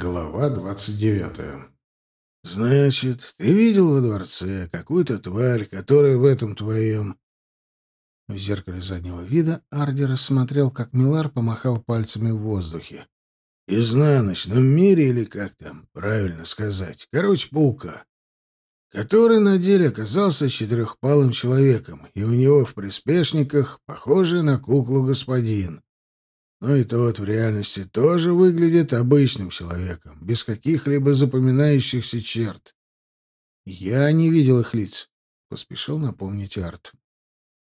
Глава двадцать девятая. «Значит, ты видел во дворце какую-то тварь, которая в этом твоем...» В зеркале заднего вида Арди рассмотрел, как Милар помахал пальцами в воздухе. «Изнаночном мире или как там, правильно сказать? Короче, паука. Который на деле оказался четырехпалым человеком, и у него в приспешниках похожий на куклу господин. Но и тот в реальности тоже выглядит обычным человеком, без каких-либо запоминающихся черт. Я не видел их лиц, — поспешил напомнить Арт.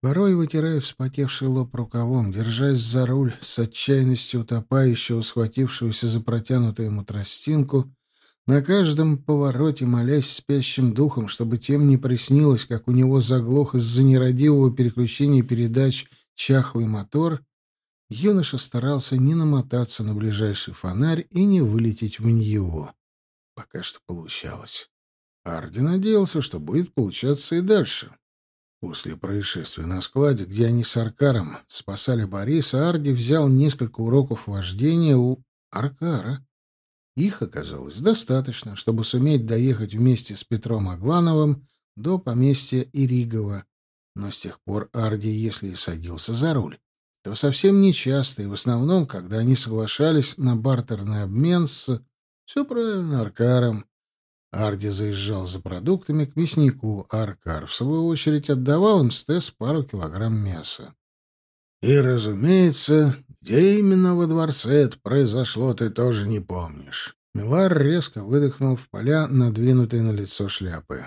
Порой, вытирая вспотевший лоб рукавом, держась за руль с отчаянностью утопающего, схватившегося за протянутую ему тростинку, на каждом повороте молясь спящим духом, чтобы тем не приснилось, как у него заглох из-за нерадивого переключения передач чахлый мотор, юноша старался не намотаться на ближайший фонарь и не вылететь в него. Пока что получалось. Арди надеялся, что будет получаться и дальше. После происшествия на складе, где они с Аркаром спасали Бориса, Арди взял несколько уроков вождения у Аркара. Их оказалось достаточно, чтобы суметь доехать вместе с Петром Аглановым до поместья Иригова. Но с тех пор Арди, если и садился за руль, то совсем нечасто, и в основном, когда они соглашались на бартерный обмен с... Все правильно, Аркаром. Арди заезжал за продуктами к мяснику, а Аркар, в свою очередь, отдавал им Стес пару килограмм мяса. И, разумеется, где именно во дворце это произошло, ты тоже не помнишь. Милар резко выдохнул в поля, надвинутые на лицо шляпы.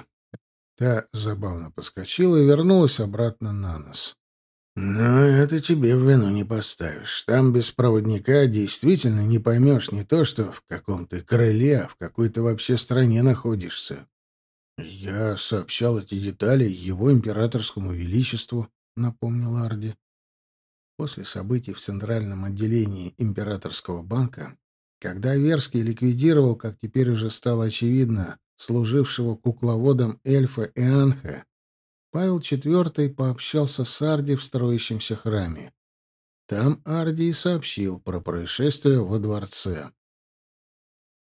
Та забавно подскочила и вернулась обратно на нос. Но это тебе в вину не поставишь. Там без проводника действительно не поймешь не то, что в каком ты крыле, а в какой то вообще стране находишься. Я сообщал эти детали его императорскому величеству, напомнил Арди. После событий в Центральном отделении Императорского банка, когда Верский ликвидировал, как теперь уже стало очевидно, служившего кукловодом эльфа Ианха, Павел IV пообщался с Арди в строящемся храме. Там Арди и сообщил про происшествие во дворце.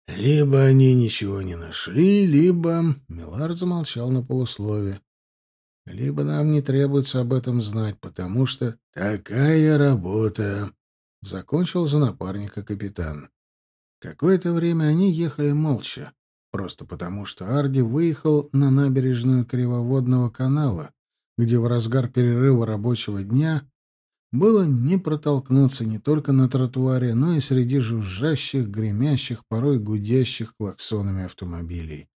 «Либо они ничего не нашли, либо...» — Милар замолчал на полуслове. «Либо нам не требуется об этом знать, потому что такая работа...» — закончил за напарника капитан. Какое-то время они ехали молча просто потому, что Арди выехал на набережную Кривоводного канала, где в разгар перерыва рабочего дня было не протолкнуться не только на тротуаре, но и среди жужжащих, гремящих, порой гудящих клаксонами автомобилей.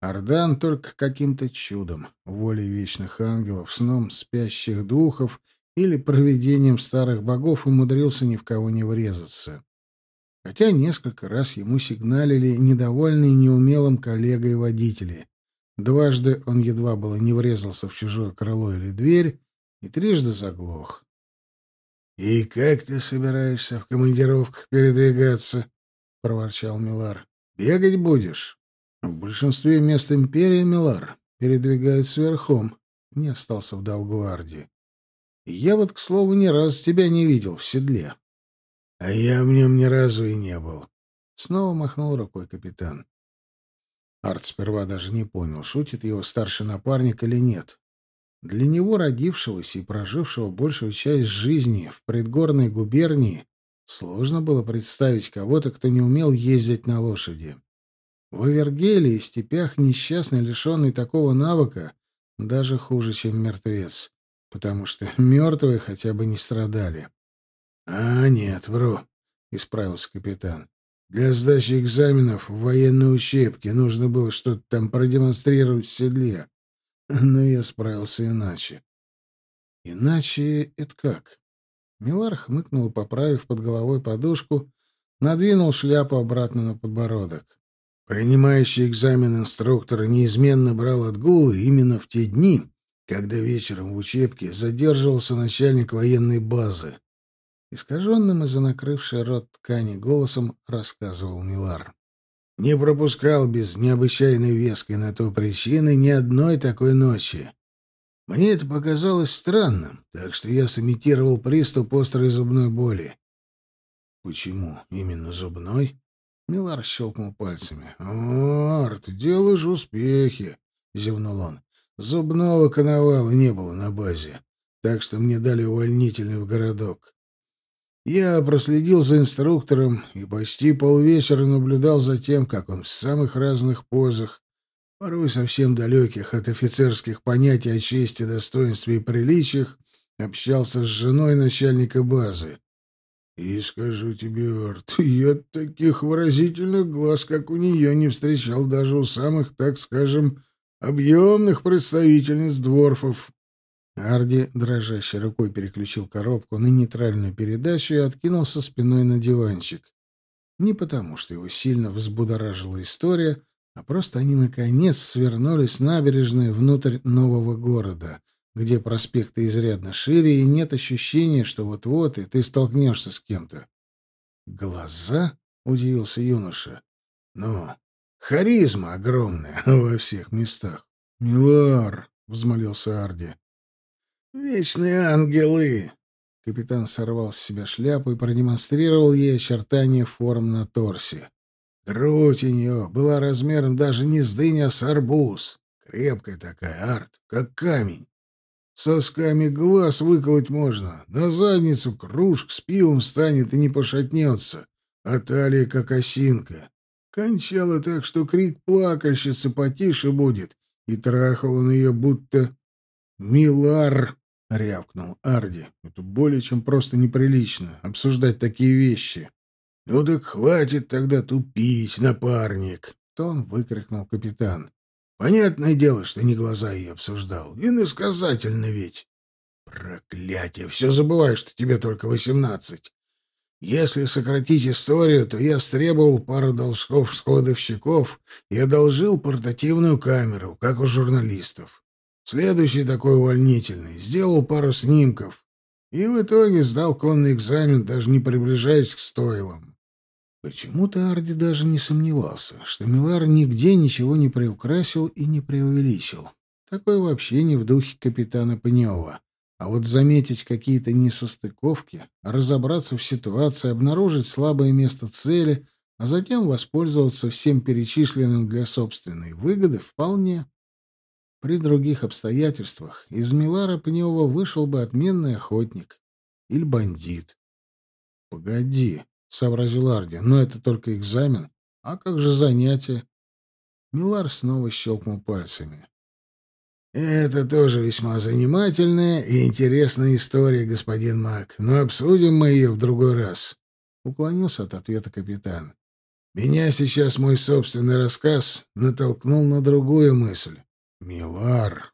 Ардан только каким-то чудом, волей вечных ангелов, сном спящих духов или провидением старых богов умудрился ни в кого не врезаться хотя несколько раз ему сигналили недовольные неумелым коллегой водители. Дважды он едва было не врезался в чужое крыло или дверь и трижды заглох. — И как ты собираешься в командировках передвигаться? — проворчал Милар. — Бегать будешь? — В большинстве мест империи Милар передвигается верхом. Не остался в долгу Арди. Я вот, к слову, ни разу тебя не видел в седле. А я в нем ни разу и не был. Снова махнул рукой капитан. Арт сперва даже не понял, шутит его старший напарник или нет. Для него, родившегося и прожившего большую часть жизни в предгорной губернии, сложно было представить кого-то, кто не умел ездить на лошади. В Эвергеле и степях несчастный, лишенный такого навыка, даже хуже, чем мертвец, потому что мертвые хотя бы не страдали. «А, нет, вру», — исправился капитан. «Для сдачи экзаменов в военной учебке нужно было что-то там продемонстрировать в седле. Но я справился иначе». «Иначе это как?» Милар хмыкнул, поправив под головой подушку, надвинул шляпу обратно на подбородок. Принимающий экзамен инструктор неизменно брал отгулы именно в те дни, когда вечером в учебке задерживался начальник военной базы. Искаженным из-за накрывшей рот ткани голосом рассказывал Милар. «Не пропускал без необычайной веской на то причины ни одной такой ночи. Мне это показалось странным, так что я сымитировал приступ острой зубной боли». «Почему именно зубной?» Милар щелкнул пальцами. «Арт, делаешь успехи!» — зевнул он. «Зубного коновала не было на базе, так что мне дали увольнительный в городок. Я проследил за инструктором и почти полвечера наблюдал за тем, как он в самых разных позах, порой совсем далеких от офицерских понятий о чести, достоинстве и приличиях, общался с женой начальника базы. И скажу тебе, Арт, я таких выразительных глаз, как у нее, не встречал даже у самых, так скажем, объемных представительниц дворфов. Арди дрожащей рукой переключил коробку на нейтральную передачу и откинулся спиной на диванчик. Не потому, что его сильно взбудоражила история, а просто они, наконец, свернули с набережной внутрь нового города, где проспекты изрядно шире, и нет ощущения, что вот-вот и ты столкнешься с кем-то. «Глаза?» — удивился юноша. «Ну, харизма огромная во всех местах». «Милар!» — взмолился Арди. «Вечные ангелы!» Капитан сорвал с себя шляпу и продемонстрировал ей очертания форм на торсе. Грудь у нее была размером даже не с дыня, а с арбуз. Крепкая такая, арт, как камень. Сосками глаз выколоть можно. На задницу кружка с пивом станет и не пошатнется. А талия, как осинка. Кончала так, что крик плакальщицы потише будет. И трахал он ее будто... «Милар!» — рявкнул Арди. «Это более чем просто неприлично, обсуждать такие вещи». «Ну так хватит тогда тупить, напарник!» — тон выкрикнул капитан. «Понятное дело, что не глаза ее обсуждал. Иносказательно ведь!» «Проклятие! Все забываю, что тебе только восемнадцать. Если сократить историю, то я стребовал пару должков с кладовщиков и одолжил портативную камеру, как у журналистов. Следующий такой увольнительный. Сделал пару снимков. И в итоге сдал конный экзамен, даже не приближаясь к стойлам. Почему-то Арди даже не сомневался, что Милар нигде ничего не приукрасил и не преувеличил. Такое вообще не в духе капитана Пнева. А вот заметить какие-то несостыковки, разобраться в ситуации, обнаружить слабое место цели, а затем воспользоваться всем перечисленным для собственной выгоды вполне. При других обстоятельствах из Милара Пнева вышел бы отменный охотник или бандит. — Погоди, — сообразил Арди, — но это только экзамен. А как же занятия? Милар снова щелкнул пальцами. «Это тоже весьма занимательная и интересная история, господин Мак, но обсудим мы ее в другой раз», — уклонился от ответа капитан. «Меня сейчас мой собственный рассказ натолкнул на другую мысль. Милар.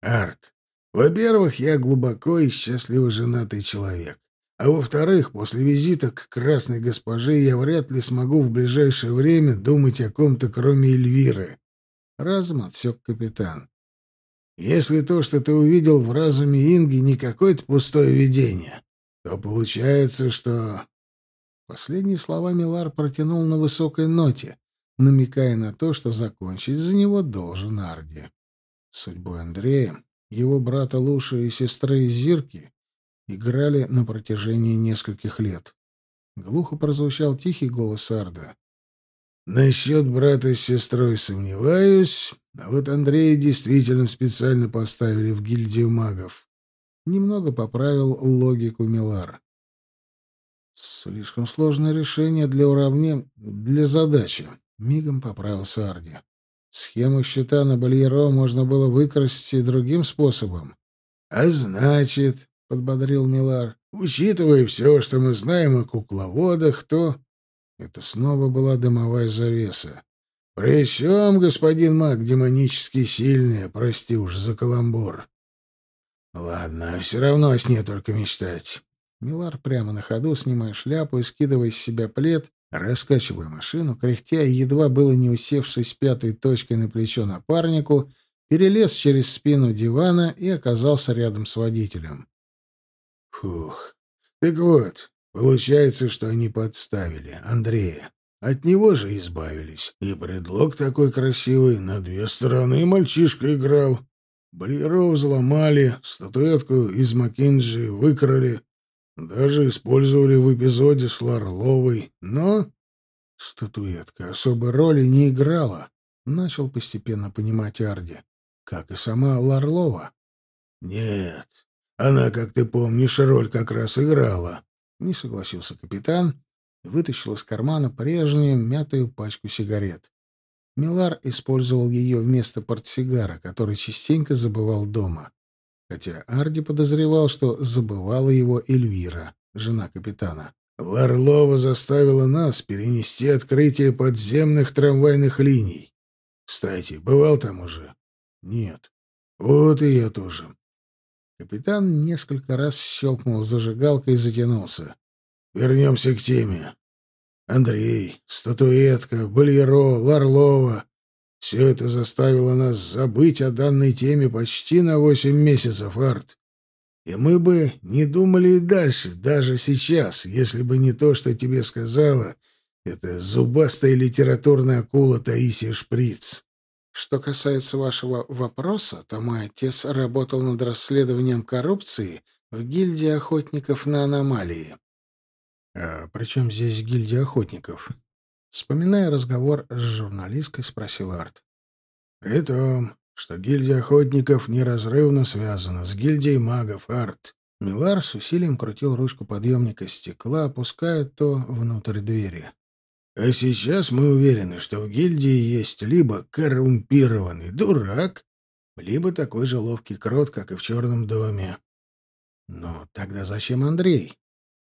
Арт. Во-первых, я глубоко и счастливо женатый человек. А во-вторых, после визита к красной госпоже я вряд ли смогу в ближайшее время думать о ком-то, кроме Эльвиры. Разум отсек капитан. Если то, что ты увидел в разуме Инги, не какое-то пустое видение, то получается, что... Последние слова Милар протянул на высокой ноте, намекая на то, что закончить за него должен Арди. Судьбой Андрея, его брата Луши и сестры Зирки играли на протяжении нескольких лет. Глухо прозвучал тихий голос Арда. «Насчет брата с сестрой сомневаюсь, а вот Андрея действительно специально поставили в гильдию магов». Немного поправил логику Милар. «Слишком сложное решение для уравнения... для задачи. Мигом поправился Арди. Схему счета на Бальеро можно было выкрасть и другим способом. — А значит, — подбодрил Милар, — учитывая все, что мы знаем о кукловодах, то... Это снова была дымовая завеса. Причем, господин маг, демонически сильный, прости уж за каламбур. Ладно, все равно о сне только мечтать. Милар прямо на ходу, снимая шляпу и скидывая с себя плед, Раскачивая машину, кряхтя и едва было не усевшись пятой точкой на плечо напарнику, перелез через спину дивана и оказался рядом с водителем. Фух. Так вот, получается, что они подставили Андрея. От него же избавились. И предлог такой красивый. На две стороны мальчишка играл. Болеро взломали, статуэтку из Маккензи выкрали. Даже использовали в эпизоде с Ларловой, но Статуэтка особой роли не играла, начал постепенно понимать Арди, как и сама Ларлова. Нет, она, как ты помнишь, роль как раз играла, не согласился капитан и вытащил из кармана прежнюю мятую пачку сигарет. Милар использовал ее вместо портсигара, который частенько забывал дома. Хотя Арди подозревал, что забывала его Эльвира, жена капитана. Ларлова заставила нас перенести открытие подземных трамвайных линий. Кстати, бывал там уже? Нет. Вот и я тоже. Капитан несколько раз щелкнул зажигалкой и затянулся. Вернемся к теме. Андрей, статуэтка, Бальеро, Ларлова. Все это заставило нас забыть о данной теме почти на восемь месяцев, Арт. И мы бы не думали и дальше, даже сейчас, если бы не то, что тебе сказала эта зубастая литературная акула Таисия Шприц. Что касается вашего вопроса, то мой отец работал над расследованием коррупции в гильдии охотников на аномалии. «А при чем здесь гильдия охотников?» Вспоминая разговор с журналисткой, спросил Арт. «При том, что гильдия охотников неразрывно связана с гильдией магов, Арт». Милар с усилием крутил ручку подъемника стекла, опуская то внутрь двери. «А сейчас мы уверены, что в гильдии есть либо коррумпированный дурак, либо такой же ловкий крот, как и в черном доме». «Но тогда зачем Андрей?»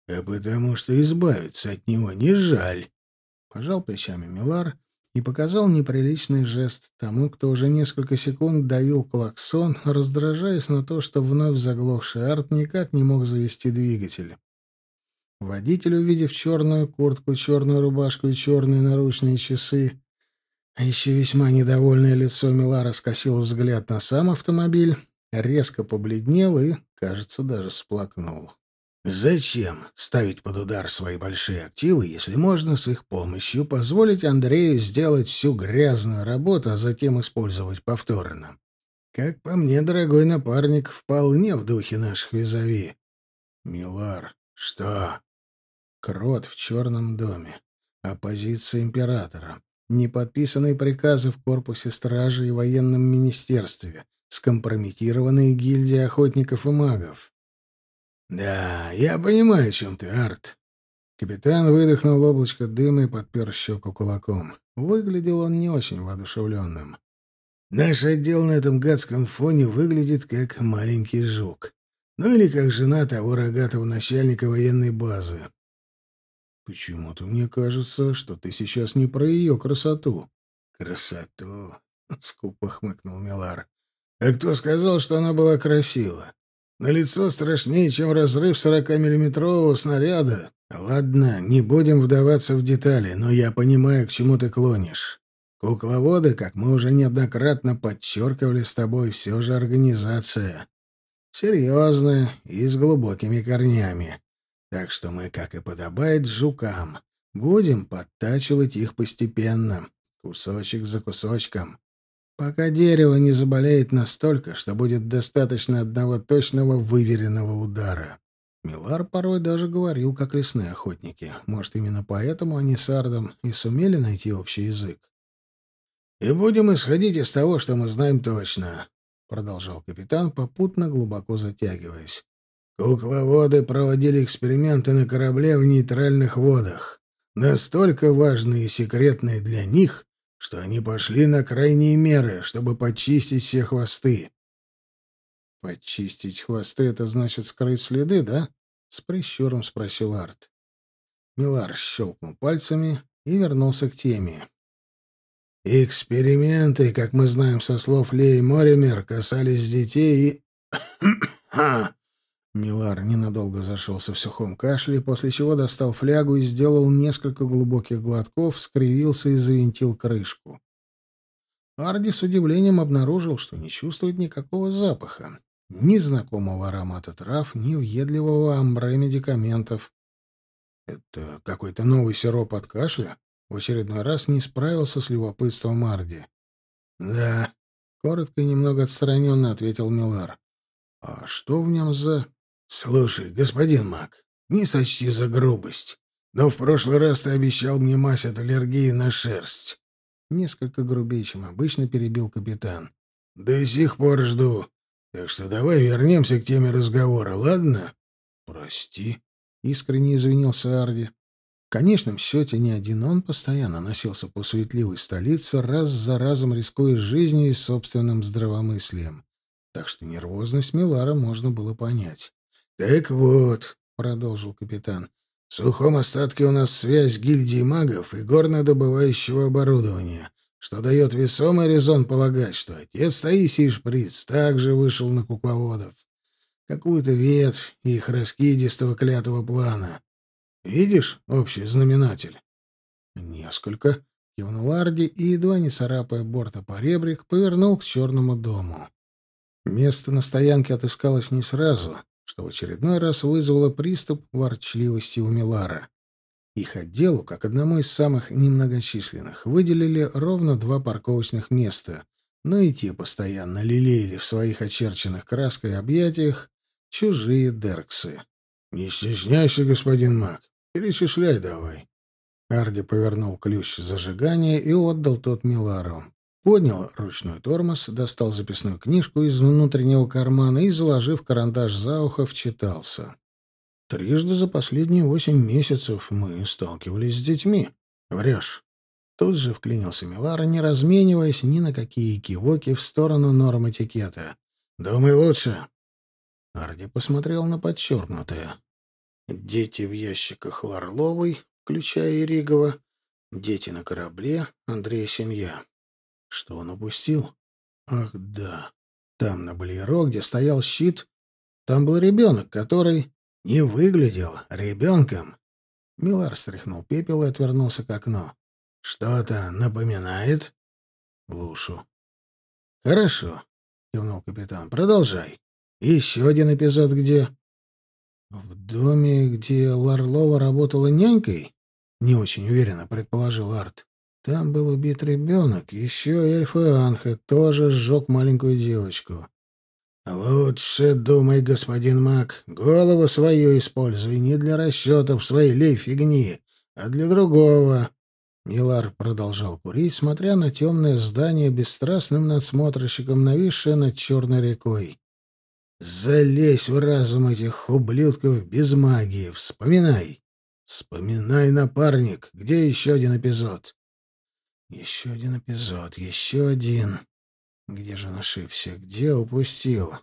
а потому что избавиться от него не жаль. Пожал плечами Милар и показал неприличный жест тому, кто уже несколько секунд давил клаксон, раздражаясь на то, что вновь заглохший арт никак не мог завести двигатель. Водитель, увидев черную куртку, черную рубашку и черные наручные часы, а еще весьма недовольное лицо Милара скосил взгляд на сам автомобиль, резко побледнел и, кажется, даже всплакнул. Зачем ставить под удар свои большие активы, если можно с их помощью позволить Андрею сделать всю грязную работу, а затем использовать повторно? Как по мне, дорогой напарник, вполне в духе наших визави. Милар, что? Крот в черном доме. Оппозиция императора. Неподписанные приказы в корпусе стражи и военном министерстве. Скомпрометированные гильдии охотников и магов. «Да, я понимаю, о чем ты, Арт». Капитан выдохнул облачко дыма и подпер щеку кулаком. Выглядел он не очень воодушевленным. «Наш отдел на этом гадском фоне выглядит как маленький жук. Ну или как жена того рогатого начальника военной базы». «Почему-то мне кажется, что ты сейчас не про ее красоту». «Красоту?» — скупо хмыкнул Милар. «А кто сказал, что она была красива? На лицо страшнее, чем разрыв сорокамиллиметрового снаряда. Ладно, не будем вдаваться в детали, но я понимаю, к чему ты клонишь. Кукловоды, как мы уже неоднократно подчеркивали с тобой, все же организация. Серьезная и с глубокими корнями. Так что мы, как и подобает жукам, будем подтачивать их постепенно, кусочек за кусочком пока дерево не заболеет настолько, что будет достаточно одного точного выверенного удара. Милар порой даже говорил, как лесные охотники. Может, именно поэтому они с Ардом и сумели найти общий язык. «И будем исходить из того, что мы знаем точно», — продолжал капитан, попутно глубоко затягиваясь. «Кукловоды проводили эксперименты на корабле в нейтральных водах, настолько важные и секретные для них, что они пошли на крайние меры, чтобы почистить все хвосты. «Почистить хвосты — это значит скрыть следы, да?» — с прищуром спросил Арт. Милар щелкнул пальцами и вернулся к теме. «Эксперименты, как мы знаем со слов Леи Моример, касались детей и...» Милар ненадолго зашелся в сухом кашле, после чего достал флягу и сделал несколько глубоких глотков, скривился и завинтил крышку. Арди с удивлением обнаружил, что не чувствует никакого запаха. Ни знакомого аромата трав, ни въедливого амбре медикаментов. Это какой-то новый сироп от кашля? В очередной раз не справился с любопытством Арди. «Да», — коротко и немного отстраненно ответил Милар. «А что в нем за...» «Слушай, господин Мак, не сочти за грубость. Но в прошлый раз ты обещал мне мазь от аллергии на шерсть. Несколько грубее, чем обычно, перебил капитан. До сих пор жду. Так что давай вернемся к теме разговора, ладно? Прости, искренне извинился Арди. В конечном счете ни один он постоянно носился по суетливой столице, раз за разом рискуя жизнью и собственным здравомыслием. Так что нервозность Милара можно было понять. «Так вот», — продолжил капитан, в сухом остатке у нас связь гильдии магов и горнодобывающего оборудования, что дает весомый резон полагать, что отец Таисии Шприц также вышел на кукловодов. Какую-то ветвь их раскидистого клятого плана. Видишь общий знаменатель? Несколько. Кивнул Арди и, едва не царапая борта по ребрик, повернул к черному дому. Место на стоянке отыскалось не сразу — что в очередной раз вызвало приступ ворчливости у Милара. Их отделу, как одному из самых немногочисленных, выделили ровно два парковочных места, но и те постоянно лелеяли в своих очерченных краской объятиях чужие дерксы. «Не стесняйся, господин Мак, перечисляй давай». Арди повернул ключ зажигания и отдал тот Милару. Поднял ручной тормоз, достал записную книжку из внутреннего кармана и, заложив карандаш за ухо, вчитался. «Трижды за последние восемь месяцев мы сталкивались с детьми. Врешь». Тут же вклинился Милара, не размениваясь ни на какие кивоки в сторону норм этикета. «Думай лучше». Арди посмотрел на подчеркнутое. «Дети в ящиках Ларловой, включая Иригова. Дети на корабле, Андрея семья. Что он упустил? Ах, да. Там на Болеро, где стоял щит, там был ребенок, который не выглядел ребенком. Милар стряхнул пепел и отвернулся к окну. «Что-то напоминает?» «Лушу». «Хорошо», — кивнул капитан. «Продолжай. Еще один эпизод где?» «В доме, где Ларлова работала нянькой?» — не очень уверенно предположил Арт. Там был убит ребенок, еще эльф Анхе тоже сжег маленькую девочку. «Лучше думай, господин Мак, голову свою используй не для расчетов своей лей-фигни, а для другого». Милар продолжал курить, смотря на темное здание бесстрастным надсмотрщиком, нависшее над черной рекой. «Залезь в разум этих ублюдков без магии, вспоминай!» «Вспоминай, напарник, где еще один эпизод?» Еще один эпизод, еще один. Где же он ошибся? Где упустил?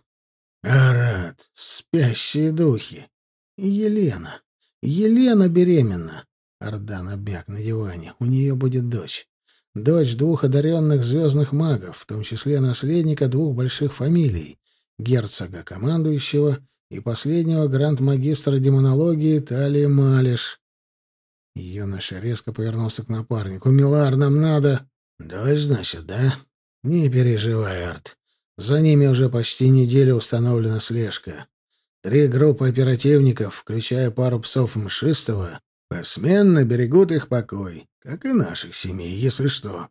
Арат, спящие духи. Елена. Елена беременна. Ардан обяк на диване. У нее будет дочь. Дочь двух одаренных звездных магов, в том числе наследника двух больших фамилий — герцога командующего и последнего гранд-магистра демонологии Талии Малиш. Юноша резко повернулся к напарнику. «Милар, нам надо...» «Дождь, значит, да?» «Не переживай, Арт. За ними уже почти неделю установлена слежка. Три группы оперативников, включая пару псов Мшистого, посменно берегут их покой, как и наших семей, если что».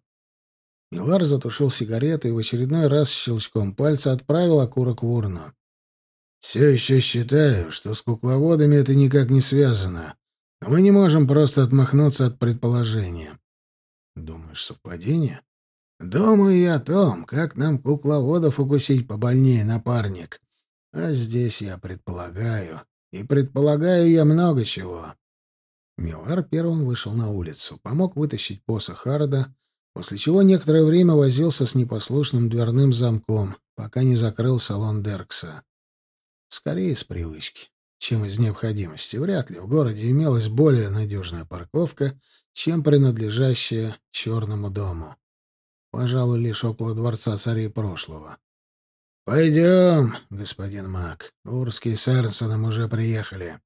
Милар затушил сигарету и в очередной раз щелчком пальца отправил окурок в урну. «Все еще считаю, что с кукловодами это никак не связано. Мы не можем просто отмахнуться от предположения. Думаешь, совпадение? Думаю я о том, как нам кукловодов укусить побольнее, напарник. А здесь я предполагаю. И предполагаю я много чего. Милар первым вышел на улицу, помог вытащить посох Харда, после чего некоторое время возился с непослушным дверным замком, пока не закрыл салон Деркса. Скорее с привычки чем из необходимости. Вряд ли в городе имелась более надежная парковка, чем принадлежащая Черному дому. Пожалуй, лишь около дворца царей прошлого. «Пойдем, господин Мак. Урский с Эрнсоном уже приехали».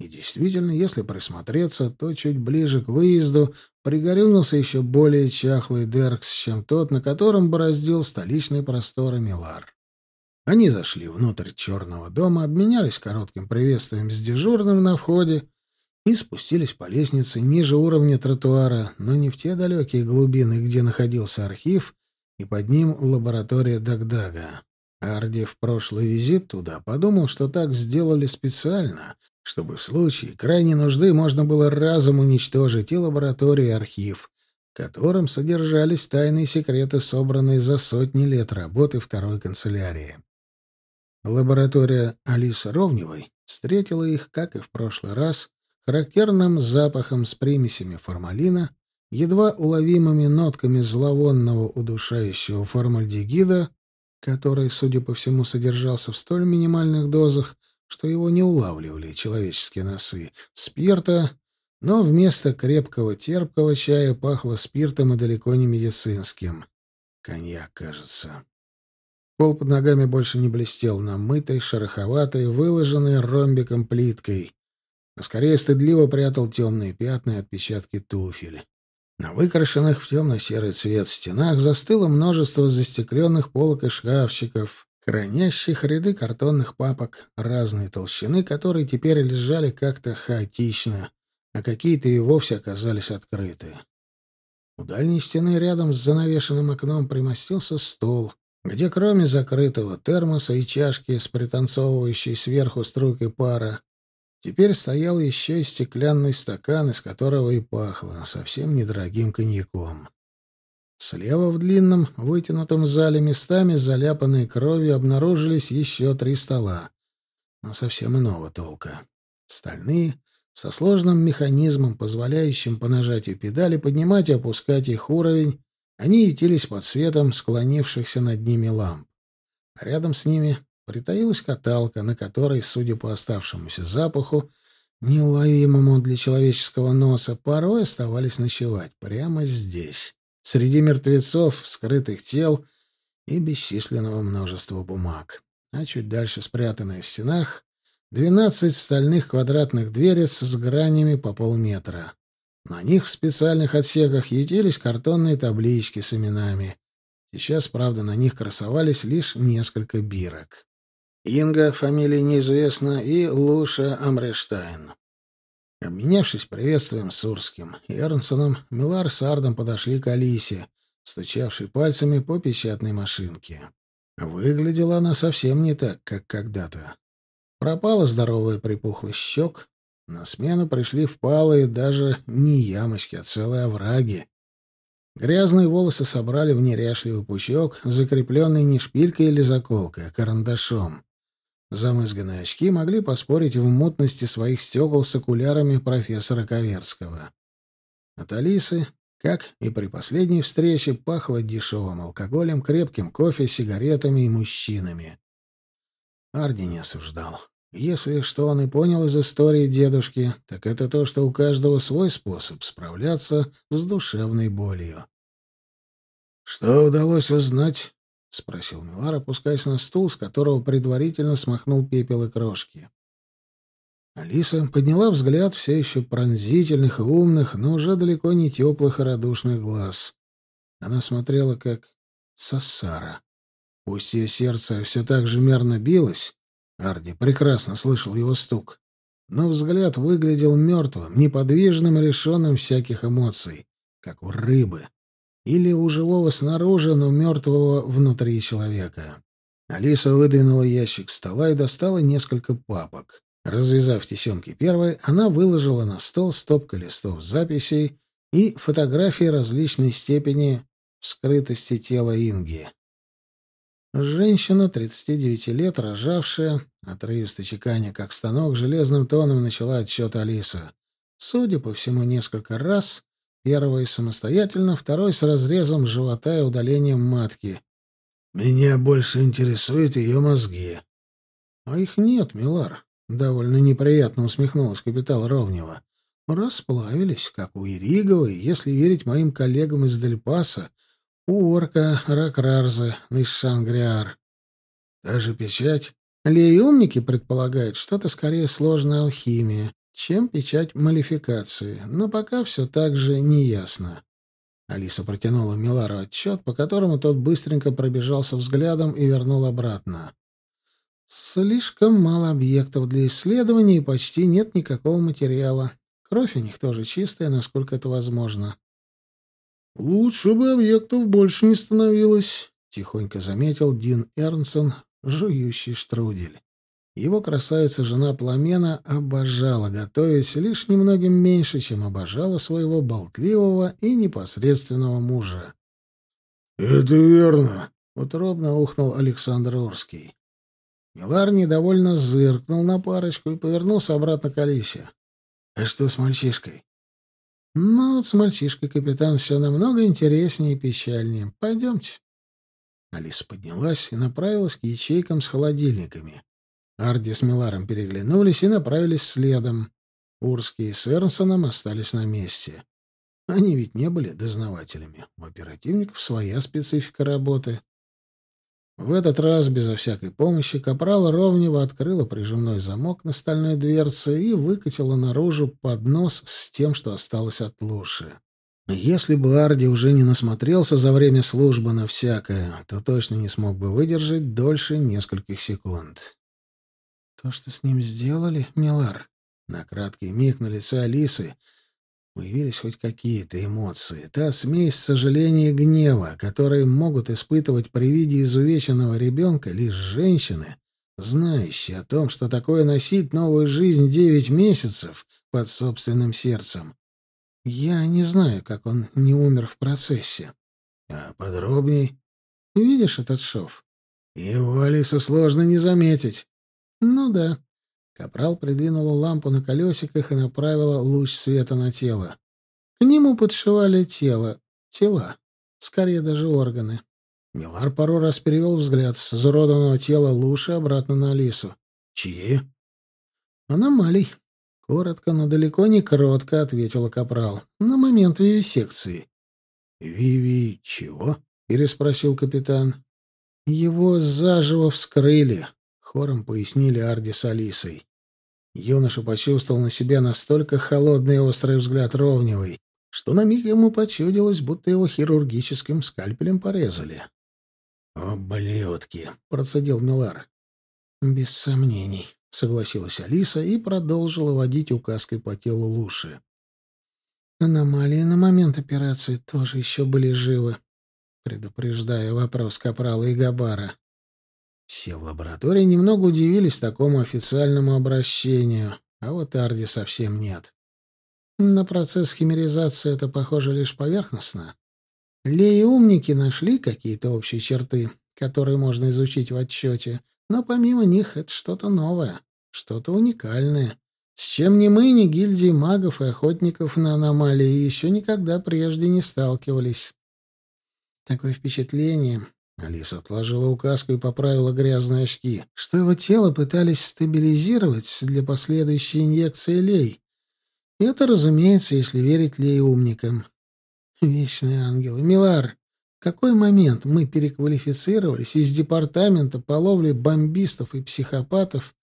И действительно, если присмотреться, то чуть ближе к выезду пригорюнился еще более чахлый Деркс, чем тот, на котором бороздил столичные просторы Милар. Они зашли внутрь черного дома, обменялись коротким приветствием с дежурным на входе и спустились по лестнице ниже уровня тротуара, но не в те далекие глубины, где находился архив, и под ним лаборатория Дагдага. Арди в прошлый визит туда подумал, что так сделали специально, чтобы в случае крайней нужды можно было разом уничтожить и лабораторию, и архив, в котором содержались тайные секреты, собранные за сотни лет работы второй канцелярии. Лаборатория Алисы Ровневой встретила их, как и в прошлый раз, характерным запахом с примесями формалина, едва уловимыми нотками зловонного удушающего формальдегида, который, судя по всему, содержался в столь минимальных дозах, что его не улавливали человеческие носы, спирта, но вместо крепкого терпкого чая пахло спиртом и далеко не медицинским. Коньяк, кажется. Пол под ногами больше не блестел намытой, шероховатой, выложенной ромбиком плиткой, а скорее стыдливо прятал темные пятна и отпечатки туфель. На выкрашенных в темно-серый цвет стенах застыло множество застекленных полок и шкафчиков, хранящих ряды картонных папок разной толщины, которые теперь лежали как-то хаотично, а какие-то и вовсе оказались открыты. У дальней стены рядом с занавешенным окном примостился стол, где кроме закрытого термоса и чашки с пританцовывающей сверху струйкой пара, Теперь стоял еще и стеклянный стакан, из которого и пахло совсем недорогим коньяком. Слева в длинном, вытянутом зале местами, заляпанные кровью, обнаружились еще три стола, но совсем иного толка. Стальные, со сложным механизмом, позволяющим по нажатию педали поднимать и опускать их уровень, они ютились под светом склонившихся над ними ламп. А рядом с ними притаилась каталка, на которой, судя по оставшемуся запаху, неуловимому для человеческого носа, порой оставались ночевать прямо здесь, среди мертвецов, скрытых тел и бесчисленного множества бумаг. А чуть дальше, спрятанные в стенах, двенадцать стальных квадратных дверец с гранями по полметра. На них в специальных отсеках ютились картонные таблички с именами. Сейчас, правда, на них красовались лишь несколько бирок. Инга, фамилия неизвестна, и Луша Амрештайн. Обменявшись приветствием с Урским и Эрнсоном, Милар с Ардом подошли к Алисе, стучавшей пальцами по печатной машинке. Выглядела она совсем не так, как когда-то. Пропала здоровая припухлость щек, на смену пришли впалые даже не ямочки, а целые овраги. Грязные волосы собрали в неряшливый пучок, закрепленный не шпилькой или заколкой, а карандашом. Замызганные очки могли поспорить в мутности своих стекол с окулярами профессора Коверского. От Алисы, как и при последней встрече, пахло дешевым алкоголем, крепким кофе, сигаретами и мужчинами. Арди не осуждал. Если что он и понял из истории дедушки, так это то, что у каждого свой способ справляться с душевной болью. «Что удалось узнать — спросил Милар, опускаясь на стул, с которого предварительно смахнул пепел и крошки. Алиса подняла взгляд все еще пронзительных и умных, но уже далеко не теплых и радушных глаз. Она смотрела, как Сассара. Пусть ее сердце все так же мерно билось, Арди прекрасно слышал его стук, но взгляд выглядел мертвым, неподвижным и лишенным всяких эмоций, как у рыбы, или у живого снаружи, но мертвого внутри человека. Алиса выдвинула ящик стола и достала несколько папок. Развязав тесемки первой, она выложила на стол стопка листов записей и фотографии различной степени вскрытости тела Инги. Женщина, 39 лет, рожавшая, отрывисто чеканя, как станок, железным тоном начала отсчет Алиса. Судя по всему, несколько раз Первый самостоятельно, второй с разрезом живота и удалением матки. «Меня больше интересуют ее мозги». «А их нет, Милар», — довольно неприятно усмехнулась капитал Ровнева. «Расплавились, как у Ириговой, если верить моим коллегам из Дельпаса, у Орка, Ракрарза, из Шангриар. Та же печать. Леи-умники предполагают, что это скорее сложная алхимия, чем печать малификации, но пока все так же неясно. Алиса протянула Милару отчет, по которому тот быстренько пробежался взглядом и вернул обратно. Слишком мало объектов для исследований и почти нет никакого материала. Кровь у них тоже чистая, насколько это возможно. «Лучше бы объектов больше не становилось», — тихонько заметил Дин Эрнсон, жующий штрудель. Его красавица-жена Пламена обожала готовить лишь немногим меньше, чем обожала своего болтливого и непосредственного мужа. «Это верно», — утробно ухнул Александр Урский. Милар недовольно зыркнул на парочку и повернулся обратно к Алисе. «А что с мальчишкой?» «Ну, вот с мальчишкой, капитан, все намного интереснее и печальнее. Пойдемте». Алиса поднялась и направилась к ячейкам с холодильниками. Арди с Миларом переглянулись и направились следом. Урский с Эрнсоном остались на месте. Они ведь не были дознавателями. У оперативников своя специфика работы. В этот раз, безо всякой помощи, капрал Ровнева открыла прижимной замок на стальной дверце и выкатила наружу поднос с тем, что осталось от Луши. Если бы Арди уже не насмотрелся за время службы на всякое, то точно не смог бы выдержать дольше нескольких секунд. «То, что с ним сделали, Милар?» На краткий миг на лице Алисы Появились хоть какие-то эмоции. Та смесь сожаления и гнева, которые могут испытывать при виде изувеченного ребенка лишь женщины, знающие о том, что такое носить новую жизнь девять месяцев под собственным сердцем. Я не знаю, как он не умер в процессе. А подробней? Видишь этот шов? Его, Алиса, сложно не заметить. Ну да. Капрал придвинула лампу на колесиках и направила луч света на тело. К нему подшивали тело, тела, скорее даже органы. Милар пару раз перевел взгляд с изуродованного тела Луши обратно на Алису. «Чьи?» «Аномалий». Коротко, но далеко не кротко, ответила Капрал. «На момент вивисекции». «Виви чего?» — переспросил капитан. «Его заживо вскрыли», — хором пояснили Арди с Алисой. Юноша почувствовал на себе настолько холодный и острый взгляд Ровневой, что на миг ему почудилось, будто его хирургическим скальпелем порезали. «Ублюдки!» — процедил Милар. «Без сомнений», — согласилась Алиса и продолжила водить указкой по телу Луши. «Аномалии на момент операции тоже еще были живы», предупреждая вопрос Капрала и Габара. Все в лаборатории немного удивились такому официальному обращению, а вот Арди совсем нет. На процесс химеризации это похоже лишь поверхностно. Леи умники нашли какие-то общие черты, которые можно изучить в отчете, но помимо них это что-то новое, что-то уникальное, с чем ни мы, ни гильдии магов и охотников на аномалии еще никогда прежде не сталкивались. Такое впечатление, Алиса отложила указку и поправила грязные очки, что его тело пытались стабилизировать для последующей инъекции лей. Это, разумеется, если верить лей умникам. Вечные ангелы. Милар, в какой момент мы переквалифицировались из департамента по ловле бомбистов и психопатов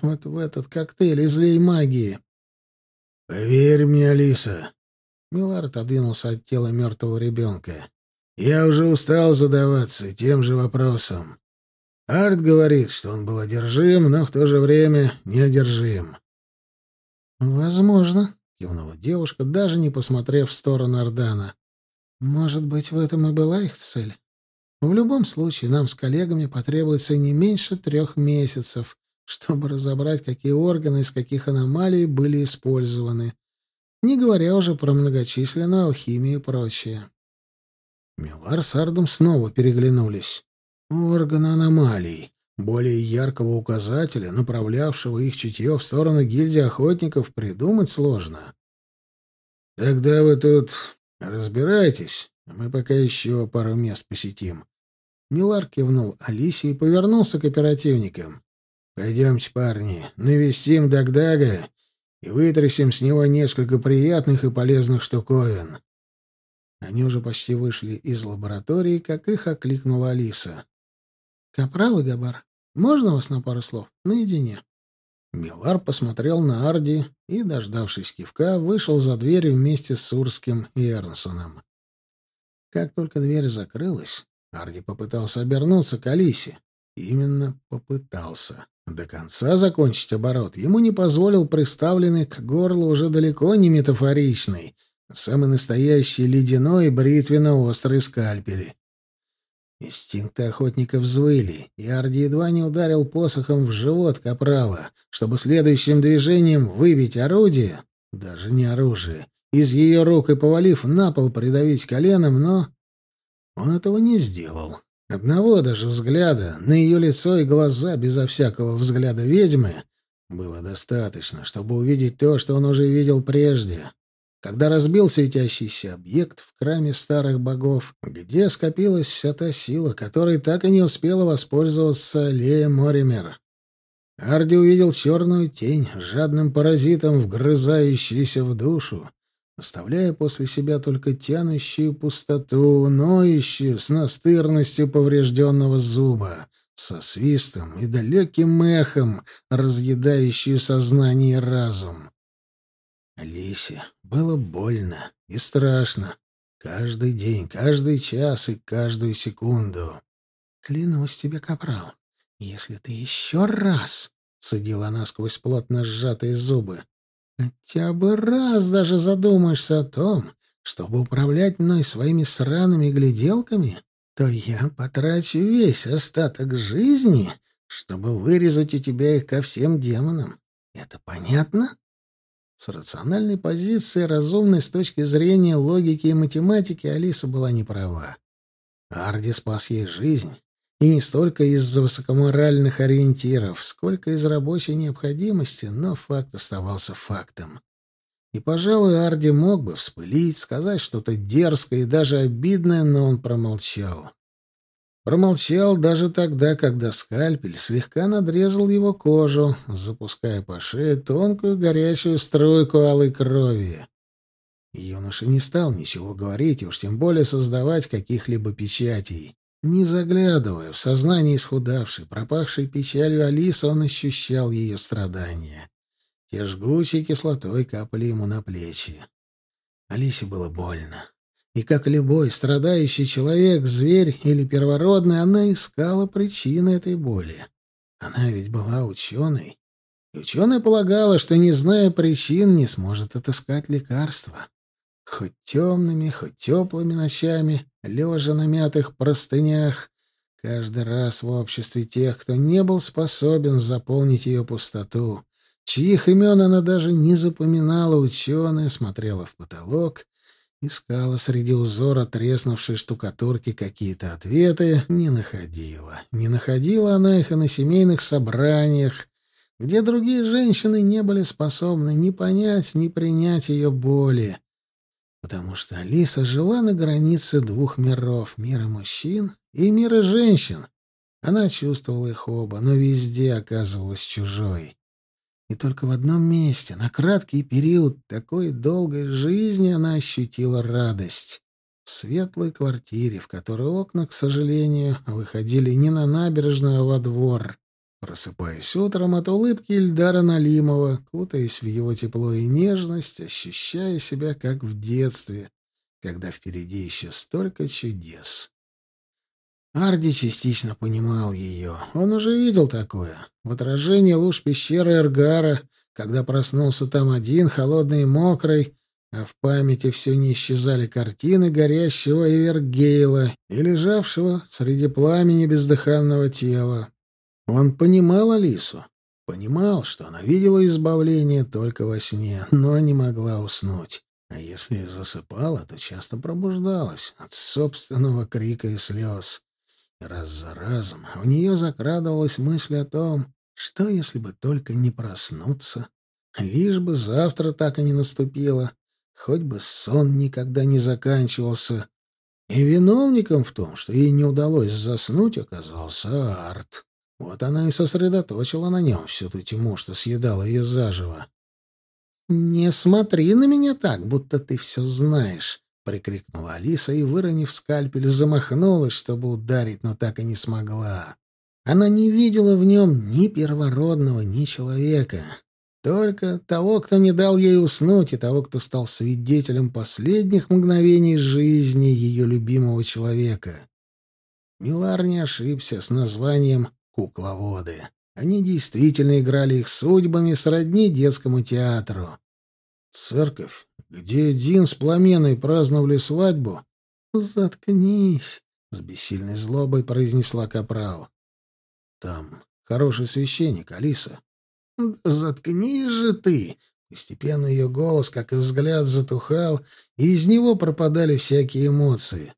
вот в этот коктейль из лей магии? «Поверь мне, Алиса!» Милар отодвинулся от тела мертвого ребенка. Я уже устал задаваться тем же вопросом. Арт говорит, что он был одержим, но в то же время неодержим. «Возможно», — кивнула девушка, даже не посмотрев в сторону Ордана. «Может быть, в этом и была их цель. В любом случае, нам с коллегами потребуется не меньше трех месяцев, чтобы разобрать, какие органы из каких аномалий были использованы, не говоря уже про многочисленную алхимию и прочее. Милар с Ардом снова переглянулись. Орган аномалий. Более яркого указателя, направлявшего их чутье в сторону гильдии охотников, придумать сложно. «Тогда вы тут разбирайтесь, а мы пока еще пару мест посетим». Милар кивнул Алисе и повернулся к оперативникам. «Пойдемте, парни, навестим Дагдага и вытрясем с него несколько приятных и полезных штуковин. Они уже почти вышли из лаборатории, как их окликнула Алиса. «Капрал и Габар, можно вас на пару слов? Наедине?» Милар посмотрел на Арди и, дождавшись кивка, вышел за дверь вместе с Урским и Эрнсоном. Как только дверь закрылась, Арди попытался обернуться к Алисе. Именно попытался. До конца закончить оборот ему не позволил приставленный к горлу уже далеко не метафоричный — Самый настоящий ледяной бритвенно-острый скальпели. Инстинкты охотника взвыли, и Арди едва не ударил посохом в живот капрала, чтобы следующим движением выбить орудие, даже не оружие, из ее рук и, повалив на пол, придавить коленом, но... Он этого не сделал. Одного даже взгляда на ее лицо и глаза, безо всякого взгляда ведьмы, было достаточно, чтобы увидеть то, что он уже видел прежде когда разбил светящийся объект в храме старых богов, где скопилась вся та сила, которой так и не успела воспользоваться Лея Моример. Арди увидел черную тень, жадным паразитом, вгрызающуюся в душу, оставляя после себя только тянущую пустоту, ноющую с настырностью поврежденного зуба, со свистом и далеким эхом, разъедающую сознание и разум. Алисе было больно и страшно. Каждый день, каждый час и каждую секунду. «Клянусь тебе, капрал, если ты еще раз...» — цедила она сквозь плотно сжатые зубы. «Хотя бы раз даже задумаешься о том, чтобы управлять мной своими сраными гляделками, то я потрачу весь остаток жизни, чтобы вырезать у тебя их ко всем демонам. Это понятно?» С рациональной позиции, разумной с точки зрения логики и математики, Алиса была не права. Арди спас ей жизнь. И не столько из-за высокоморальных ориентиров, сколько из рабочей необходимости, но факт оставался фактом. И, пожалуй, Арди мог бы вспылить, сказать что-то дерзкое и даже обидное, но он промолчал. Промолчал даже тогда, когда скальпель слегка надрезал его кожу, запуская по шее тонкую горячую струйку алой крови. Юноша не стал ничего говорить, уж тем более создавать каких-либо печатей. Не заглядывая в сознание исхудавшей, пропахшей печалью Алисы, он ощущал ее страдания. Те жгучей кислотой капали ему на плечи. Алисе было больно. И как любой страдающий человек, зверь или первородный, она искала причины этой боли. Она ведь была ученой. И ученая полагала, что, не зная причин, не сможет отыскать лекарства. Хоть темными, хоть теплыми ночами, лежа на мятых простынях, каждый раз в обществе тех, кто не был способен заполнить ее пустоту, чьих имен она даже не запоминала, ученая смотрела в потолок Искала среди узора треснувшей штукатурки какие-то ответы, не находила. Не находила она их и на семейных собраниях, где другие женщины не были способны ни понять, ни принять ее боли. Потому что Алиса жила на границе двух миров — мира мужчин и мира женщин. Она чувствовала их оба, но везде оказывалась чужой. И только в одном месте, на краткий период такой долгой жизни, она ощутила радость. В светлой квартире, в которой окна, к сожалению, выходили не на набережную, а во двор. Просыпаясь утром от улыбки Ильдара Налимова, кутаясь в его тепло и нежность, ощущая себя как в детстве, когда впереди еще столько чудес. Арди частично понимал ее. Он уже видел такое. В отражении луж пещеры Эргара, когда проснулся там один, холодный и мокрый, а в памяти все не исчезали картины горящего Эвергейла и лежавшего среди пламени бездыханного тела. Он понимал Алису. Понимал, что она видела избавление только во сне, но не могла уснуть. А если засыпала, то часто пробуждалась от собственного крика и слез. Раз за разом у нее закрадывалась мысль о том, что если бы только не проснуться, лишь бы завтра так и не наступило, хоть бы сон никогда не заканчивался. И виновником в том, что ей не удалось заснуть, оказался Арт. Вот она и сосредоточила на нем всю ту тьму, что съедала ее заживо. «Не смотри на меня так, будто ты все знаешь», — прикрикнула Алиса и, выронив скальпель, замахнулась, чтобы ударить, но так и не смогла. Она не видела в нем ни первородного, ни человека. Только того, кто не дал ей уснуть, и того, кто стал свидетелем последних мгновений жизни ее любимого человека. Милар не ошибся с названием «Кукловоды». Они действительно играли их судьбами сродни детскому театру. Церковь, где Дин с Пламеной праздновали свадьбу. «Заткнись!» — с бессильной злобой произнесла Капрал. «Там хороший священник, Алиса». «Заткнись же ты!» Постепенно ее голос, как и взгляд, затухал, и из него пропадали всякие эмоции.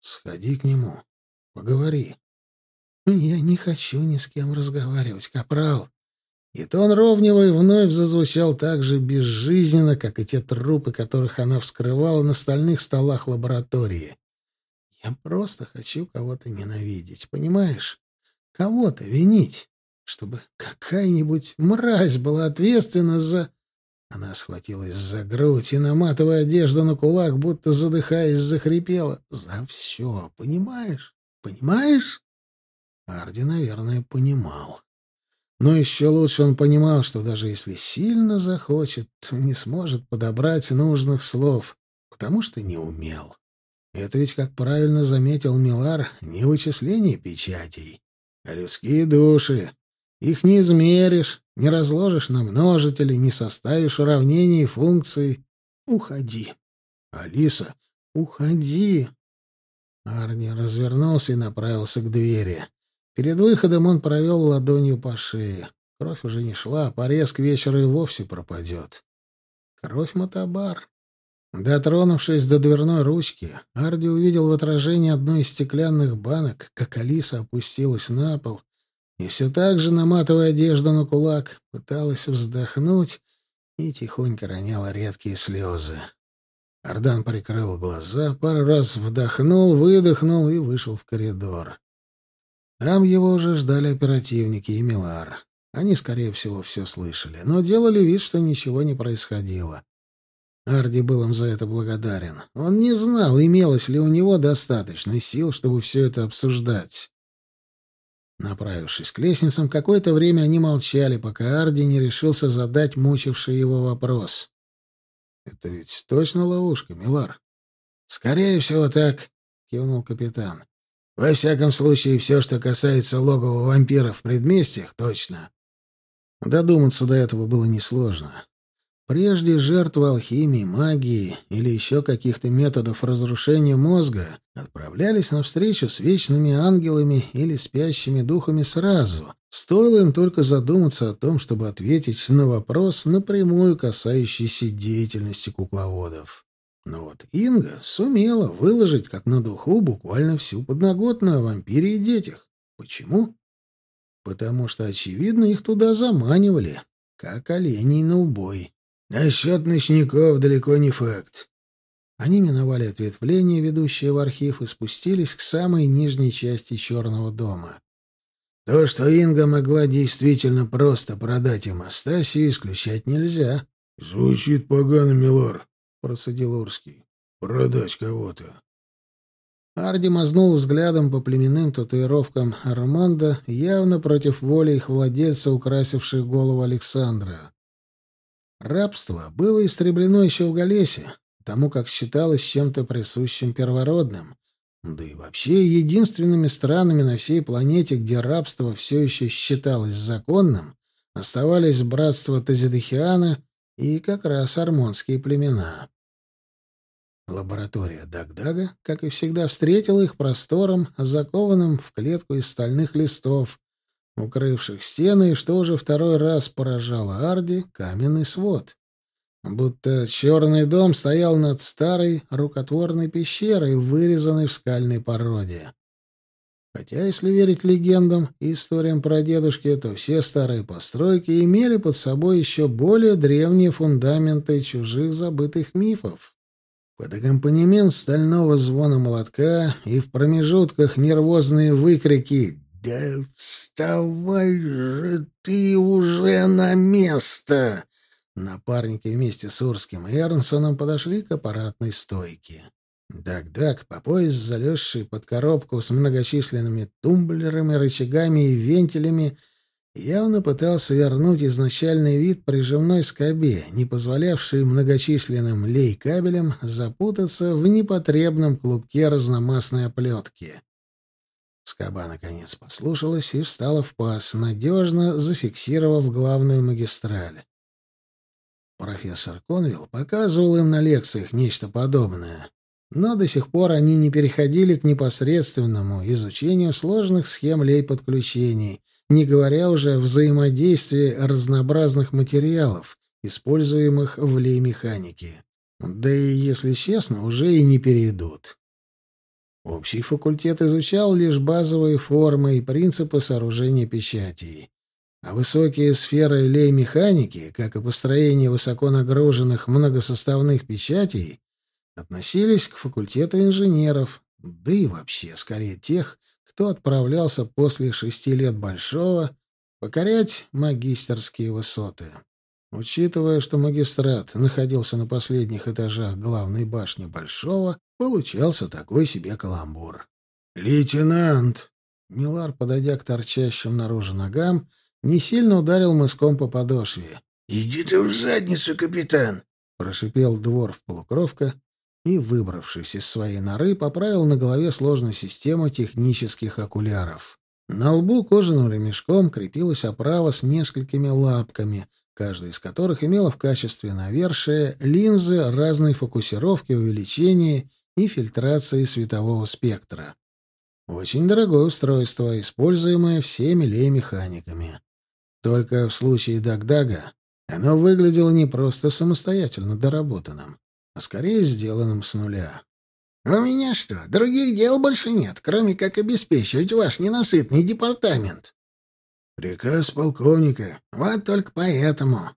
«Сходи к нему, поговори». «Я не хочу ни с кем разговаривать, капрал». И тон Ровневой вновь зазвучал так же безжизненно, как и те трупы, которых она вскрывала на стальных столах лаборатории. «Я просто хочу кого-то ненавидеть, понимаешь? Кого-то винить, чтобы какая-нибудь мразь была ответственна за...» Она схватилась за грудь и, наматывая одежду на кулак, будто задыхаясь, захрипела. «За все, понимаешь? Понимаешь?» Арди, наверное, понимал. Но еще лучше он понимал, что даже если сильно захочет, не сможет подобрать нужных слов, потому что не умел. Это ведь, как правильно заметил Милар, не вычисление печатей, а людские души. Их не измеришь, не разложишь на множители, не составишь уравнений и функций. Уходи. Алиса, уходи. Арни развернулся и направился к двери. Перед выходом он провел ладонью по шее. Кровь уже не шла, порез к вечеру и вовсе пропадет. Кровь Матабар. Дотронувшись до дверной ручки, Арди увидел в отражении одной из стеклянных банок, как Алиса опустилась на пол и все так же, наматывая одежду на кулак, пыталась вздохнуть и тихонько роняла редкие слезы. Ардан прикрыл глаза, пару раз вдохнул, выдохнул и вышел в коридор. Там его уже ждали оперативники и Милар. Они, скорее всего, все слышали, но делали вид, что ничего не происходило. Арди был им за это благодарен. Он не знал, имелось ли у него достаточно сил, чтобы все это обсуждать. Направившись к лестницам, какое-то время они молчали, пока Арди не решился задать мучивший его вопрос. «Это ведь точно ловушка, Милар?» «Скорее всего, так», — кивнул капитан. «Во всяком случае, все, что касается логова вампиров в предместьях, точно». Додуматься до этого было несложно. Прежде жертвы алхимии, магии или еще каких-то методов разрушения мозга отправлялись на встречу с вечными ангелами или спящими духами сразу. Стоило им только задуматься о том, чтобы ответить на вопрос, напрямую касающийся деятельности кукловодов. Но вот Инга сумела выложить как на духу буквально всю подноготную о вампире и детях. Почему? Потому что, очевидно, их туда заманивали, как оленей на убой. Насчет ночников далеко не факт. Они миновали ответвление, ведущее в архив, и спустились к самой нижней части черного дома. То, что Инга могла действительно просто продать им Астасию, исключать нельзя. — Звучит погано, Милор, — процедил Урский. — Продать кого-то. Арди мазнул взглядом по племенным татуировкам Армонда, явно против воли их владельца, украсивших голову Александра. Рабство было истреблено еще в Галесе, тому как считалось чем-то присущим первородным. Да и вообще единственными странами на всей планете, где рабство все еще считалось законным, оставались братство Тазидахиана и как раз армонские племена. Лаборатория Дагдага, как и всегда, встретила их простором, закованным в клетку из стальных листов, укрывших стены, и что уже второй раз поражало Арди, каменный свод. Будто черный дом стоял над старой рукотворной пещерой, вырезанной в скальной породе. Хотя, если верить легендам и историям про дедушки, то все старые постройки имели под собой еще более древние фундаменты чужих забытых мифов. Под аккомпанемент стального звона молотка и в промежутках нервозные выкрики «Да вставай же ты уже на место!» Напарники вместе с Урским и Эрнсоном подошли к аппаратной стойке. Дак-дак, по пояс залезший под коробку с многочисленными тумблерами, рычагами и вентилями, явно пытался вернуть изначальный вид прижимной скобе, не позволявший многочисленным лей-кабелям запутаться в непотребном клубке разномастной оплетки. Скоба, наконец, послушалась и встала в паз, надежно зафиксировав главную магистраль. Профессор Конвилл показывал им на лекциях нечто подобное. Но до сих пор они не переходили к непосредственному изучению сложных схем лей-подключений, не говоря уже о взаимодействии разнообразных материалов, используемых в лей-механике. Да и, если честно, уже и не перейдут. Общий факультет изучал лишь базовые формы и принципы сооружения печатей. А высокие сферы лей-механики, как и построение высоко нагруженных многосоставных печатей, относились к факультету инженеров, да и вообще, скорее, тех, кто отправлялся после шести лет Большого покорять магистерские высоты. Учитывая, что магистрат находился на последних этажах главной башни Большого, получался такой себе каламбур. «Лейтенант!» Милар, подойдя к торчащим наружу ногам, не сильно ударил мыском по подошве. «Иди ты в задницу, капитан!» — прошипел двор в полукровка и, выбравшись из своей норы, поправил на голове сложную систему технических окуляров. На лбу кожаным ремешком крепилась оправа с несколькими лапками, каждая из которых имела в качестве навершия линзы разной фокусировки, увеличения и фильтрации светового спектра. Очень дорогое устройство, используемое всеми лей-механиками. Только в случае Дагдага оно выглядело не просто самостоятельно доработанным, а скорее сделанным с нуля. «У меня что, других дел больше нет, кроме как обеспечивать ваш ненасытный департамент?» «Приказ полковника. Вот только поэтому».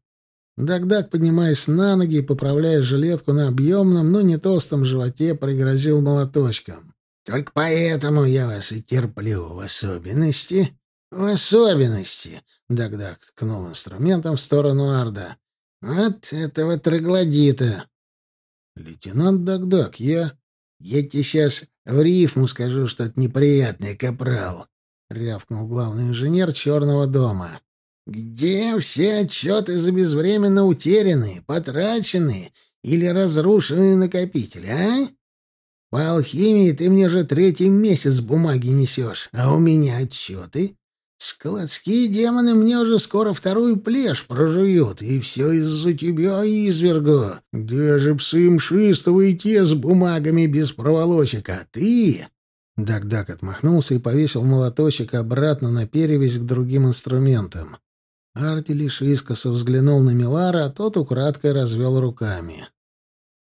Дагдаг, поднимаясь на ноги и поправляя жилетку на объемном, но не толстом животе, пригрозил молоточком. «Только поэтому я вас и терплю в особенности в особенности, Дагдаг ткнул инструментом в сторону Арда. От этого троглодита. Лейтенант Дагдаг, я... Я тебе сейчас в рифму скажу что-то неприятное, капрал, рявкнул главный инженер Черного дома. Где все отчеты за безвременно утерянные, потраченные или разрушенные накопители, а? По алхимии ты мне же третий месяц бумаги несешь, а у меня отчеты Складские демоны мне уже скоро вторую плешь прожуют, и все из-за тебя, изверга. Даже псы мшистого те с бумагами без проволочек, а ты...» Дак-Дак отмахнулся и повесил молоточек обратно на перевязь к другим инструментам. Арти лишь искоса взглянул на Милара, а тот украдкой развел руками.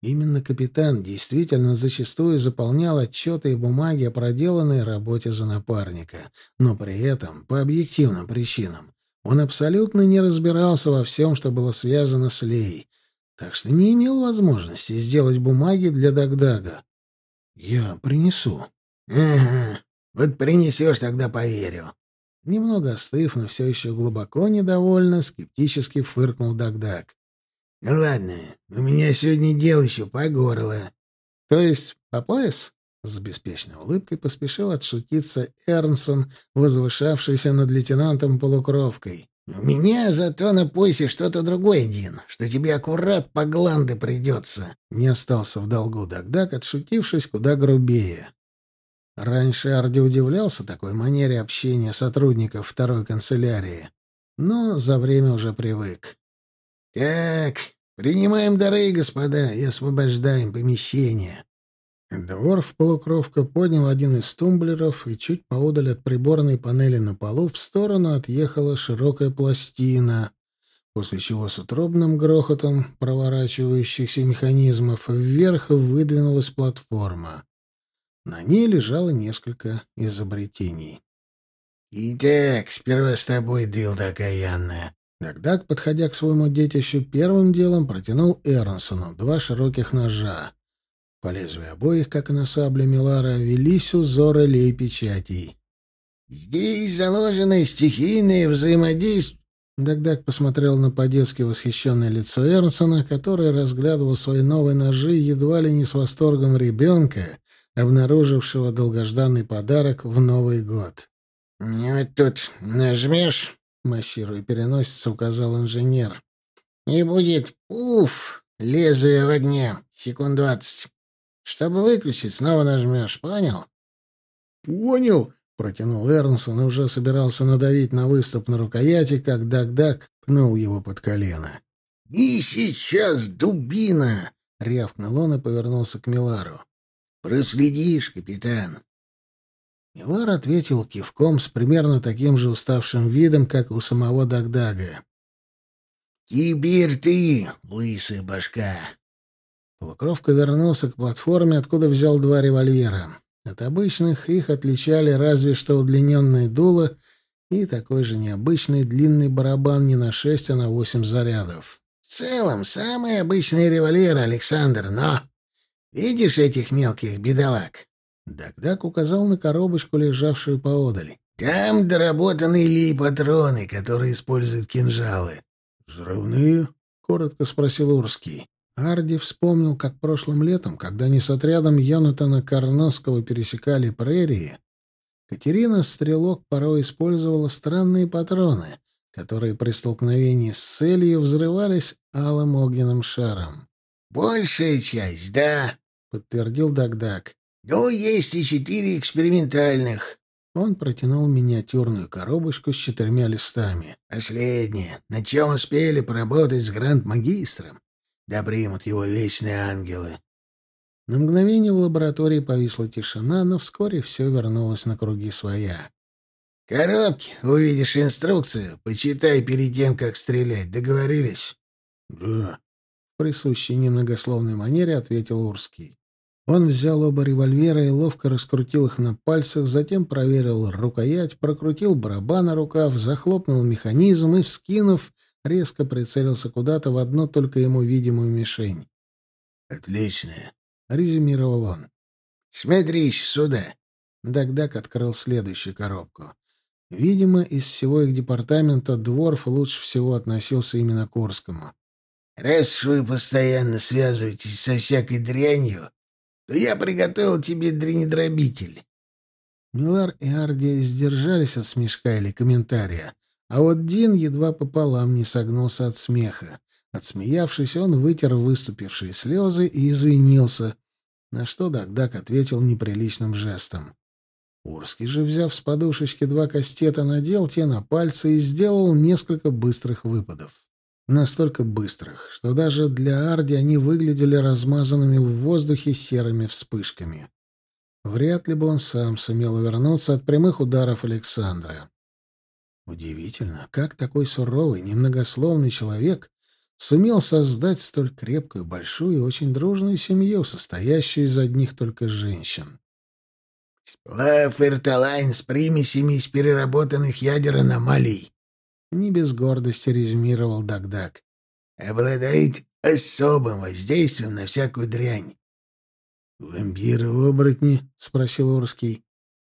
Именно капитан действительно зачастую заполнял отчеты и бумаги о проделанной работе за напарника, но при этом, по объективным причинам, он абсолютно не разбирался во всем, что было связано с Лей, так что не имел возможности сделать бумаги для Дагдага. «Я принесу». «Ага, вот принесешь, тогда поверю». Немного остыв, но все еще глубоко недовольно, скептически фыркнул Дагдаг. Ну ладно, у меня сегодня дел еще по горло. То есть по пояс? С беспечной улыбкой поспешил отшутиться Эрнсон, возвышавшийся над лейтенантом полукровкой. «У меня зато на поясе что-то другое, Дин, что тебе аккурат по гланды придется». Не остался в долгу Дагдаг, отшутившись куда грубее. Раньше Арди удивлялся такой манере общения сотрудников второй канцелярии, но за время уже привык. «Так, принимаем дары, господа, и освобождаем помещение». Дворф полукровка поднял один из тумблеров, и чуть поодаль от приборной панели на полу в сторону отъехала широкая пластина, после чего с утробным грохотом проворачивающихся механизмов вверх выдвинулась платформа. На ней лежало несколько изобретений. «Итак, сперва с тобой, дылда окаянная», Дагдаг, подходя к своему детищу, первым делом протянул Эрнсону два широких ножа. По лезвию обоих, как и на сабле Милара, велись узоры лей-печатей. «Здесь заложено стихийное взаимодействие...» Дагдаг посмотрел на по-детски восхищенное лицо Эрнсона, который разглядывал свои новые ножи едва ли не с восторгом ребенка, обнаружившего долгожданный подарок в Новый год. «Вот тут нажмешь, массируя переносицу, указал инженер. «И будет пуф, лезвие в огне, секунд двадцать. Чтобы выключить, снова нажмешь, понял?» «Понял», — протянул Эрнсон и уже собирался надавить на выступ на рукояти, как Дак-Дак пнул его под колено. «И сейчас, дубина!» — рявкнул он и повернулся к Милару. Проследишь, капитан. Милар ответил кивком с примерно таким же уставшим видом, как у самого Дагдага. «Теперь ты, лысая башка!» Полукровка вернулся к платформе, откуда взял два револьвера. От обычных их отличали разве что удлиненное дуло и такой же необычный длинный барабан не на шесть, а на восемь зарядов. «В целом, самый обычный револьвер, Александр, но...» Видишь этих мелких бедолаг?» Дагдаг указал на коробочку, лежавшую поодаль. «Там доработаны ли-патроны, которые используют кинжалы». «Взрывные?» — коротко спросил Урский. Арди вспомнил, как прошлым летом, когда они с отрядом Йонатана Карновского пересекали прерии, Катерина Стрелок порой использовала странные патроны, которые при столкновении с целью взрывались алым огненным шаром. «Большая часть, да», — подтвердил Дагдаг. «Но есть и четыре экспериментальных». Он протянул миниатюрную коробочку с четырьмя листами. «Последнее. На чем успели поработать с гранд-магистром? Да примут его вечные ангелы». На мгновение в лаборатории повисла тишина, но вскоре все вернулось на круги своя. «Коробки, увидишь инструкцию, почитай перед тем, как стрелять. Договорились?» «Да», — в присущей немногословной манере ответил Урский. Он взял оба револьвера и ловко раскрутил их на пальцах, затем проверил рукоять, прокрутил барабан на рукав, захлопнул механизм и, вскинув, резко прицелился куда-то в одну только ему видимую мишень. «Отлично», — резюмировал он. «Смотри сюда». Дагдаг открыл следующую коробку. Видимо, из всего их департамента Дворф лучше всего относился именно к Курскому. «Раз вы постоянно связываетесь со всякой дрянью, то я приготовил тебе дренедробитель. Милар и Арди сдержались от смешка или комментария, а вот Дин едва пополам не согнулся от смеха. Отсмеявшись, он вытер выступившие слезы и извинился, на что Дагдаг ответил неприличным жестом. Урский же, взяв с подушечки два кастета, надел те на пальцы и сделал несколько быстрых выпадов. Настолько быстрых, что даже для Арди они выглядели размазанными в воздухе серыми вспышками. Вряд ли бы он сам сумел увернуться от прямых ударов Александра. Удивительно, как такой суровый, немногословный человек сумел создать столь крепкую, большую и очень дружную семью, состоящую из одних только женщин. «Сплав Ирталайн с примесями из переработанных ядер аномалий», не без гордости резюмировал Дагдаг. «Обладает особым воздействием на всякую дрянь». «Вампиры-оборотни?» — спросил Урский.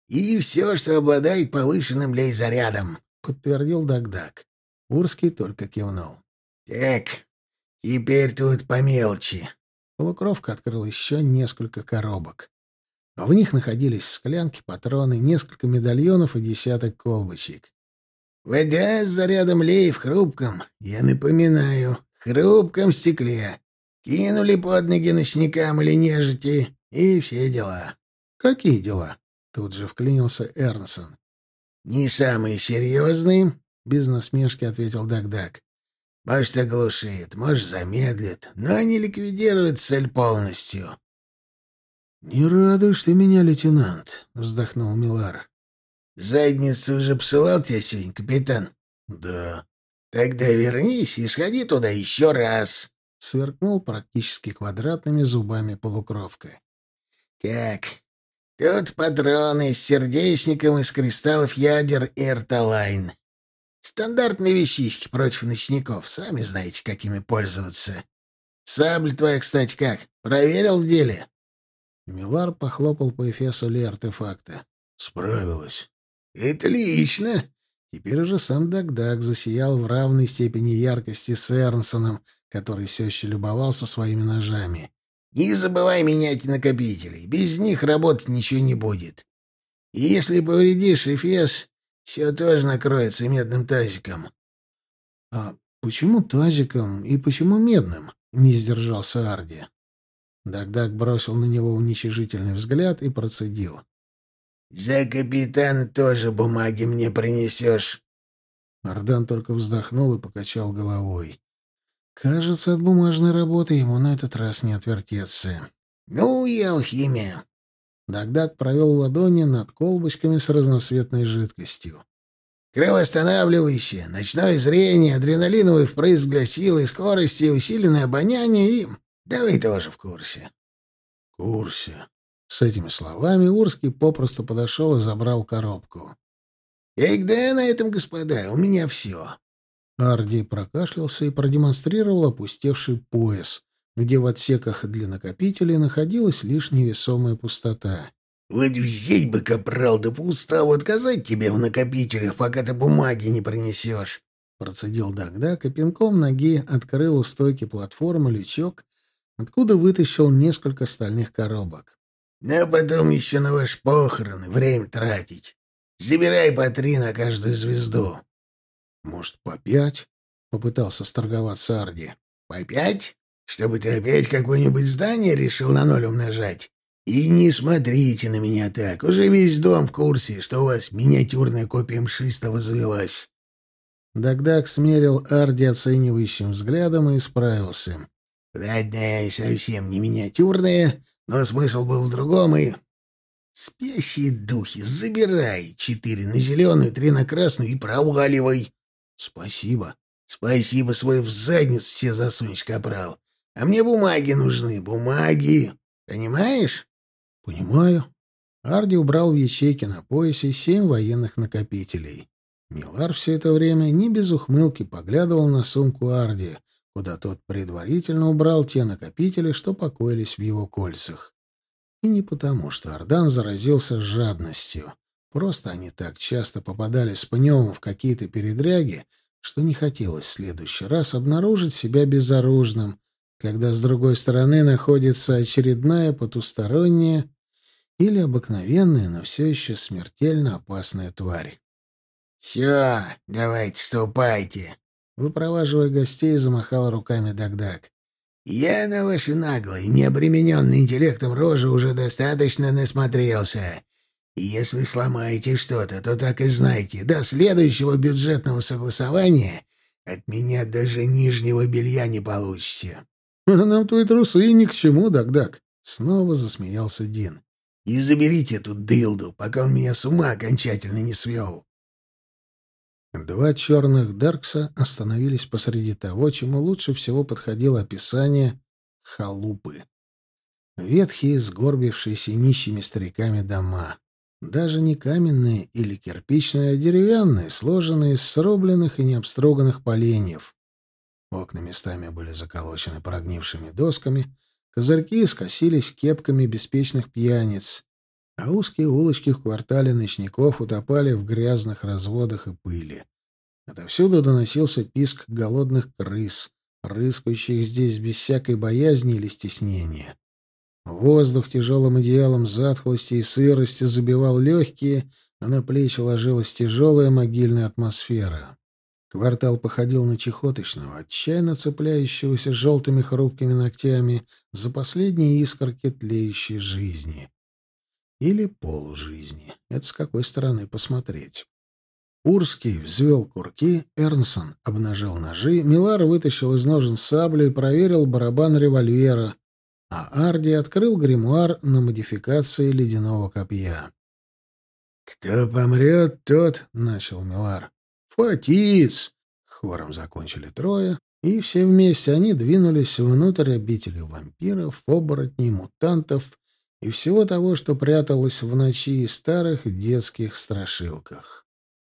«И все, что обладает повышенным лейзарядом», — подтвердил Дагдаг. Урский только кивнул. «Так, теперь тут по мелочи». Полукровка открыл еще несколько коробок. В них находились склянки, патроны, несколько медальонов и десяток колбочек. Вода с зарядом лей в хрупком, я напоминаю, хрупком стекле. Кинули под ноги ночникам или нежити, и все дела. Какие дела? Тут же вклинился Эрнсон. Не самые серьезные, без насмешки ответил Дагдаг. Может, оглушит, может, замедлит, но не ликвидирует цель полностью. «Не радуешь ты меня, лейтенант», — вздохнул Милар. Задницу уже посылал тебя сегодня, капитан? Да. Тогда вернись и сходи туда еще раз. Сверкнул практически квадратными зубами полукровка. Так, тут патроны с сердечником из кристаллов ядер Эрталайн. Стандартные вещички против ночников. Сами знаете, какими пользоваться. Сабль твоя, кстати, как? Проверил в деле? Милар похлопал по эфесу ли артефакта. Справилась. «Отлично!» Теперь уже сам Дагдаг засиял в равной степени яркости с Эрнсоном, который все еще любовался своими ножами. «Не забывай менять накопители. Без них работать ничего не будет. И если повредишь эфес, все тоже накроется медным тазиком». «А почему тазиком и почему медным?» — не сдержался Арди. Дагдаг бросил на него уничижительный взгляд и процедил. «За капитана тоже бумаги мне принесешь». Ардан только вздохнул и покачал головой. Кажется, от бумажной работы ему на этот раз не отвертеться. «Ну и алхимия. Дагдаг провел ладони над колбочками с разноцветной жидкостью. Кровоостанавливающее, ночное зрение, адреналиновый впрыск для силы скорости, усиленное обоняние и... Да вы тоже в курсе. — курсе. С этими словами Урский попросту подошел и забрал коробку. — И где на этом, господа? У меня все. Арди прокашлялся и продемонстрировал опустевший пояс, где в отсеках для накопителей находилась лишь невесомая пустота. Вот взять бы, капрал, да по уставу отказать тебе в накопителях, пока ты бумаги не принесешь. Процедил Дагдаг и ноги открыл у стойки платформы лючок, откуда вытащил несколько стальных коробок. А потом еще на ваш похороны время тратить. Забирай по три на каждую звезду. — Может, по пять? — попытался сторговаться Арди. — По пять? Чтобы ты опять какое-нибудь здание решил на ноль умножать? И не смотрите на меня так. Уже весь дом в курсе, что у вас миниатюрная копия мшистого завелась. Дагдаг смерил Арди оценивающим взглядом и исправился. Ладно, совсем не миниатюрная, но смысл был в другом и... Спящие духи, забирай. Четыре на зеленую, три на красную и проваливай. Спасибо. Спасибо, свой в задницу все засунешь, капрал. А мне бумаги нужны, бумаги. Понимаешь? «Понимаю». Арди убрал в ячейки на поясе семь военных накопителей. Милар все это время не без ухмылки поглядывал на сумку Арди, куда тот предварительно убрал те накопители, что покоились в его кольцах. И не потому, что Ардан заразился жадностью. Просто они так часто попадали с пневом в какие-то передряги, что не хотелось в следующий раз обнаружить себя безоружным, когда с другой стороны находится очередная потусторонняя или обыкновенная, но все еще смертельно опасная тварь. «Все, давайте ступайте», — выпроваживая гостей, замахал руками Дагдаг. «Я на ваши наглые, необремененные интеллектом рожи уже достаточно насмотрелся. Если сломаете что-то, то так и знайте, до следующего бюджетного согласования от меня даже нижнего белья не получите». А нам твои трусы ни к чему, Дагдаг. Снова засмеялся Дин. И заберите эту дылду, пока он меня с ума окончательно не свел. Два черных Даркса остановились посреди того, чему лучше всего подходило описание халупы. Ветхие, сгорбившиеся нищими стариками дома. Даже не каменные или кирпичные, а деревянные, сложенные из срубленных и необстроганных поленьев. Окна местами были заколочены прогнившими досками, козырьки скосились кепками беспечных пьяниц, а узкие улочки в квартале ночников утопали в грязных разводах и пыли. Отовсюду доносился писк голодных крыс, рыскающих здесь без всякой боязни или стеснения. Воздух тяжелым одеялом затхлости и сырости забивал легкие, а на плечи ложилась тяжелая могильная атмосфера. Квартал походил на чехоточного, отчаянно цепляющегося желтыми хрупкими ногтями за последние искорки тлеющей жизни. Или полужизни. Это с какой стороны посмотреть. Урский взвел курки, Эрнсон обнажил ножи, Милар вытащил из ножен саблю и проверил барабан револьвера, а Арди открыл гримуар на модификации ледяного копья. «Кто помрет, тот...» — начал Милар. «Фатиц!» — хором закончили трое, и все вместе они двинулись внутрь обители вампиров, оборотней, мутантов и всего того, что пряталось в ночи и старых детских страшилках.